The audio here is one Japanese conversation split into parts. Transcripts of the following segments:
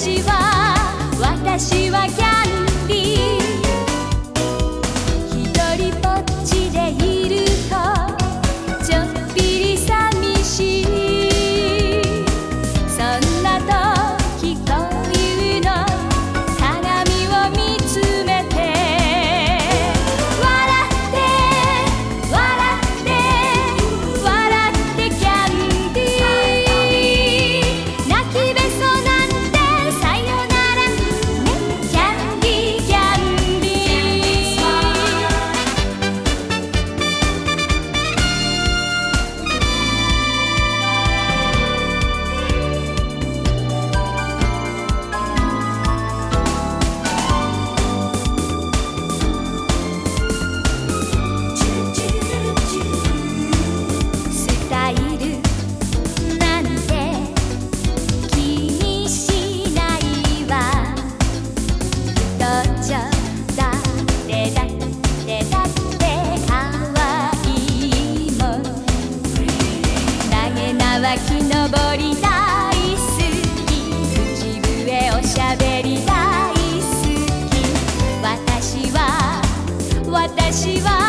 Shiva. しり大好き。私は私は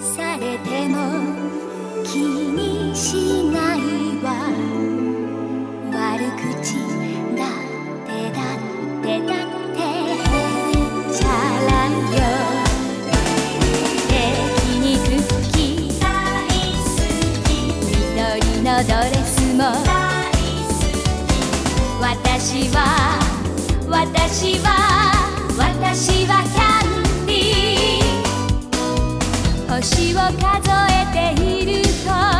されても気にしないわ。悪口だってだってだってへっちゃらよ。焼肉好き大好き。緑のドレスも大好き。私は私は私はチャ星を数えていると